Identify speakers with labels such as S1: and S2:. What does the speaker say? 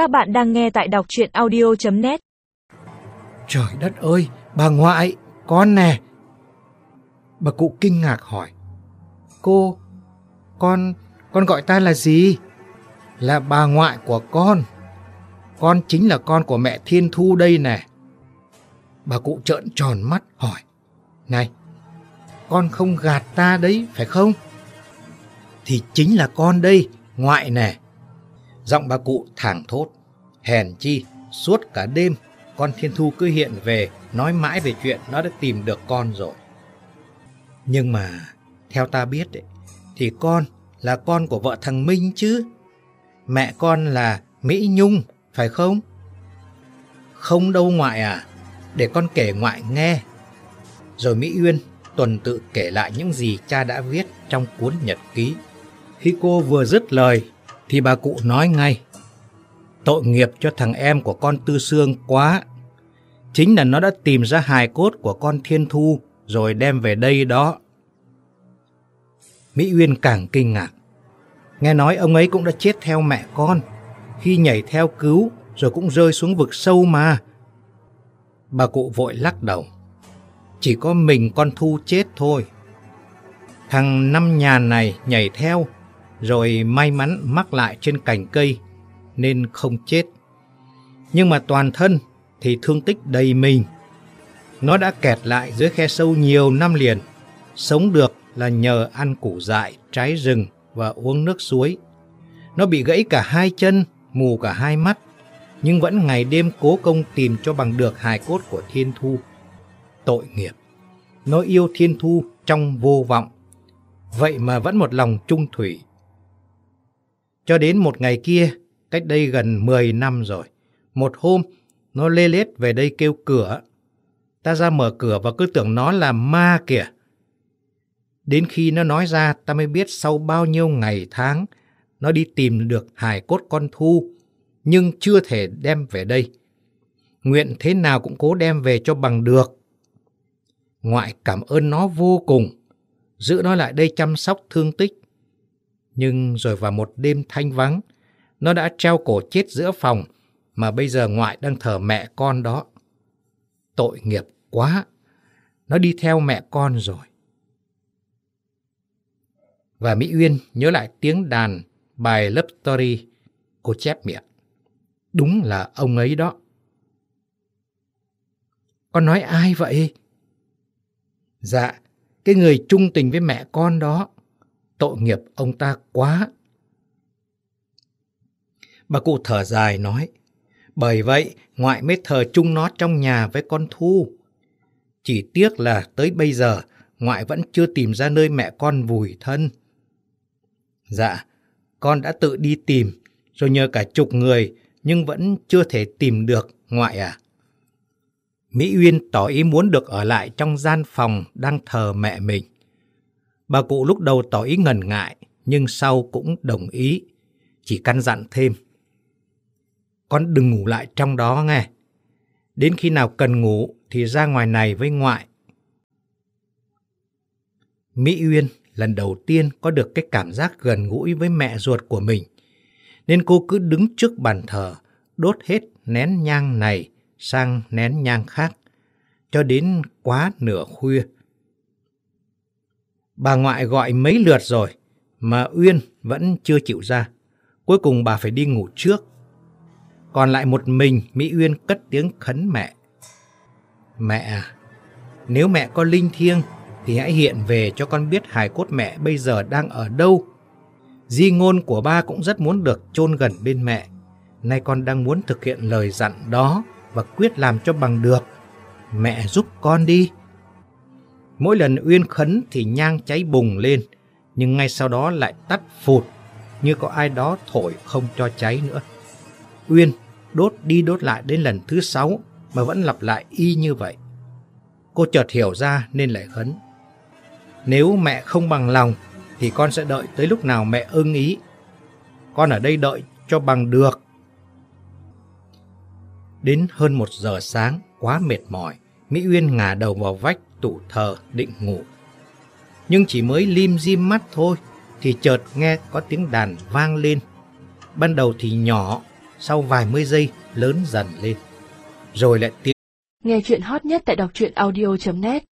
S1: Các bạn đang nghe tại đọc chuyện audio.net
S2: Trời đất ơi, bà ngoại, con nè. Bà cụ kinh ngạc hỏi. Cô, con, con gọi ta là gì? Là bà ngoại của con. Con chính là con của mẹ Thiên Thu đây nè. Bà cụ trợn tròn mắt hỏi. Này, con không gạt ta đấy, phải không? Thì chính là con đây, ngoại nè. Giọng bà cụ thẳng thốt. Hèn chi, suốt cả đêm, con Thiên Thu cứ hiện về, nói mãi về chuyện nó đã tìm được con rồi. Nhưng mà, theo ta biết ấy, thì con là con của vợ thằng Minh chứ. Mẹ con là Mỹ Nhung, phải không? Không đâu ngoại à, để con kể ngoại nghe. Rồi Mỹ Uyên tuần tự kể lại những gì cha đã viết trong cuốn nhật ký. Khi cô vừa dứt lời, thì bà cụ nói ngay. Tội nghiệp cho thằng em của con Tư Sương quá. Chính là nó đã tìm ra hài cốt của con Thiên Thu rồi đem về đây đó. Mỹ Uyên càng kinh ngạc. Nghe nói ông ấy cũng đã chết theo mẹ con. Khi nhảy theo cứu rồi cũng rơi xuống vực sâu mà. Bà cụ vội lắc đầu. Chỉ có mình con Thu chết thôi. Thằng năm nhàn này nhảy theo rồi may mắn mắc lại trên cành cây nên không chết. Nhưng mà toàn thân thì thương tích đầy mình. Nó đã kẹt lại dưới khe sâu nhiều năm liền. Sống được là nhờ ăn củ dại, trái rừng và uống nước suối. Nó bị gãy cả hai chân, mù cả hai mắt, nhưng vẫn ngày đêm cố công tìm cho bằng được hài cốt của Thiên Thu. Tội nghiệp. Nó yêu Thiên Thu trong vô vọng. Vậy mà vẫn một lòng trung thủy. Cho đến một ngày kia, cách đây gần 10 năm rồi. Một hôm, nó lê lết về đây kêu cửa. Ta ra mở cửa và cứ tưởng nó là ma kìa. Đến khi nó nói ra, ta mới biết sau bao nhiêu ngày tháng, nó đi tìm được hài cốt con thu, nhưng chưa thể đem về đây. Nguyện thế nào cũng cố đem về cho bằng được. Ngoại cảm ơn nó vô cùng, giữ nó lại đây chăm sóc thương tích. Nhưng rồi vào một đêm thanh vắng, nó đã treo cổ chết giữa phòng mà bây giờ ngoại đang thờ mẹ con đó. Tội nghiệp quá, nó đi theo mẹ con rồi. Và Mỹ Uyên nhớ lại tiếng đàn bài Love Story, cô chép miệng. Đúng là ông ấy đó. Con nói ai vậy? Dạ, cái người trung tình với mẹ con đó. Tội nghiệp ông ta quá. Bà cụ thở dài nói, bởi vậy ngoại mới thờ chung nó trong nhà với con Thu. Chỉ tiếc là tới bây giờ ngoại vẫn chưa tìm ra nơi mẹ con vùi thân. Dạ, con đã tự đi tìm, rồi nhờ cả chục người, nhưng vẫn chưa thể tìm được ngoại à. Mỹ Uyên tỏ ý muốn được ở lại trong gian phòng đang thờ mẹ mình. Bà cụ lúc đầu tỏ ý ngần ngại, nhưng sau cũng đồng ý, chỉ căn dặn thêm. Con đừng ngủ lại trong đó nghe. Đến khi nào cần ngủ thì ra ngoài này với ngoại. Mỹ Uyên lần đầu tiên có được cái cảm giác gần gũi với mẹ ruột của mình. Nên cô cứ đứng trước bàn thờ, đốt hết nén nhang này sang nén nhang khác, cho đến quá nửa khuya. Bà ngoại gọi mấy lượt rồi, mà Uyên vẫn chưa chịu ra. Cuối cùng bà phải đi ngủ trước. Còn lại một mình, Mỹ Uyên cất tiếng khấn mẹ. Mẹ à, nếu mẹ có linh thiêng, thì hãy hiện về cho con biết hài cốt mẹ bây giờ đang ở đâu. Di ngôn của ba cũng rất muốn được chôn gần bên mẹ. Nay con đang muốn thực hiện lời dặn đó và quyết làm cho bằng được. Mẹ giúp con đi. Mỗi lần Uyên khấn thì nhang cháy bùng lên, nhưng ngay sau đó lại tắt phụt, như có ai đó thổi không cho cháy nữa. Uyên đốt đi đốt lại đến lần thứ sáu mà vẫn lặp lại y như vậy. Cô chợt hiểu ra nên lại khấn. Nếu mẹ không bằng lòng thì con sẽ đợi tới lúc nào mẹ ưng ý. Con ở đây đợi cho bằng được. Đến hơn một giờ sáng, quá mệt mỏi, Mỹ Uyên ngả đầu vào vách tủ thờ định ngủ. Nhưng chỉ mới lim dim mắt thôi thì chợt nghe có tiếng đàn vang lên. Ban đầu thì nhỏ, sau vài mươi giây lớn dần lên. Rồi lại tiếng
S3: Nghe chuyện hot nhất tại đọc truyện audio.net